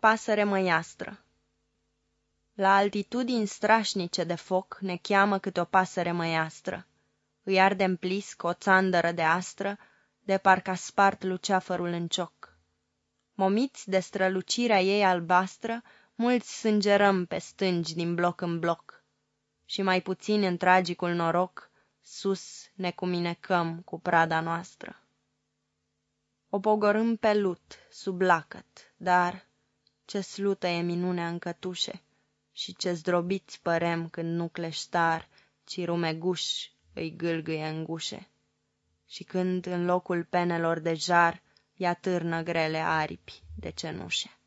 Pasăre măiastră La altitudini strașnice de foc ne cheamă câte o pasăre măiastră. Îi arde în plisc o țandără de astră, de parcă a spart luceafărul în cioc. Momiți de strălucirea ei albastră, mulți sângerăm pe stângi din bloc în bloc. Și mai puțin în tragicul noroc, sus ne cuminecăm cu prada noastră. O pogorâm pe lut, sub lacăt, dar ce slută e minunea în cătușe și ce zdrobiți părem când nu cleștar, ci rumeguș îi gâlgâie în gușe. Și când în locul penelor de jar ea târnă grele aripi de cenușe.